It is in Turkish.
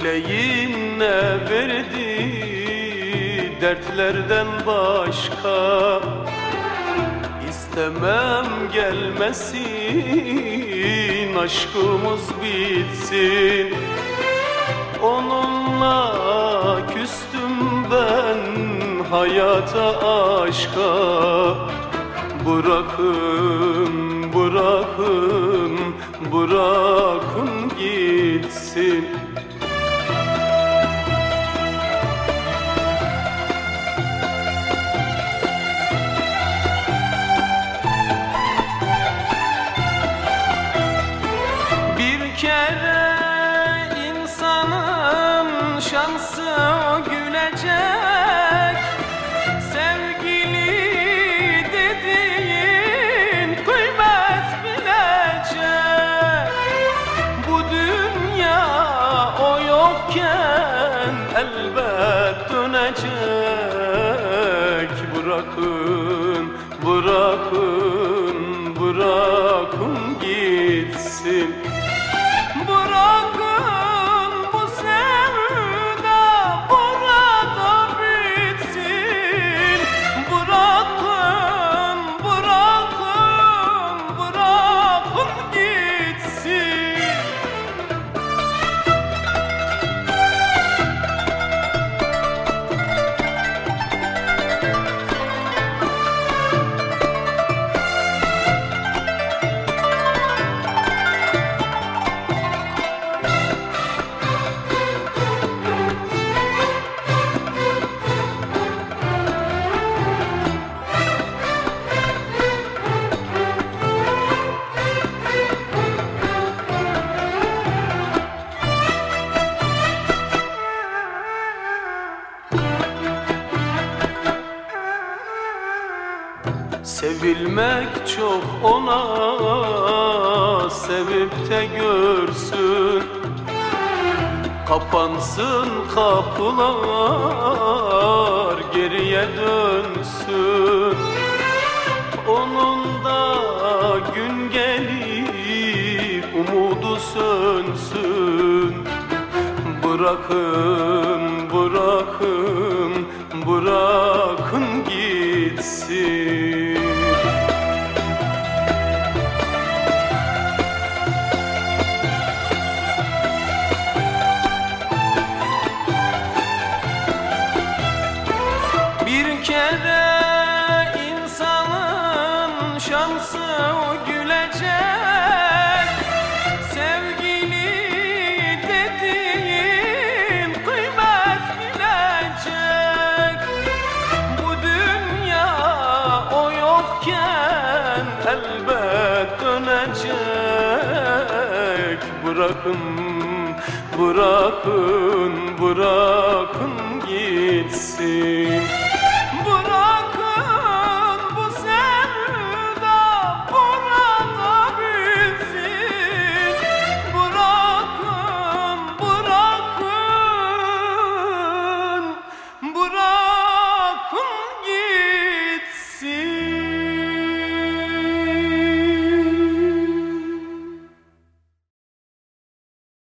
Bileyim ne verdi dertlerden başka? İstemem gelmesin aşkımız bitsin. Onunla küstüm ben hayata aşka. Bırakın bırakın bırakın gitsin. Kere insanın şansı gülecek. Sevgili dediğin kıymet bilecek. Bu dünya o yokken elbet dönecek. Bırakın, bırakın, Sevilmek çok ona sevip de görsün. Kapansın kapılar geriye dönsün. Onun da gün gelir umudu sönsün. Bırakın, bırakın, bırakın şansı gülecek. Sevgili dediğin kıymet bilecek. Bu dünya o yokken elbet dönecek. Bırakın, bırakın, bırakın gitsin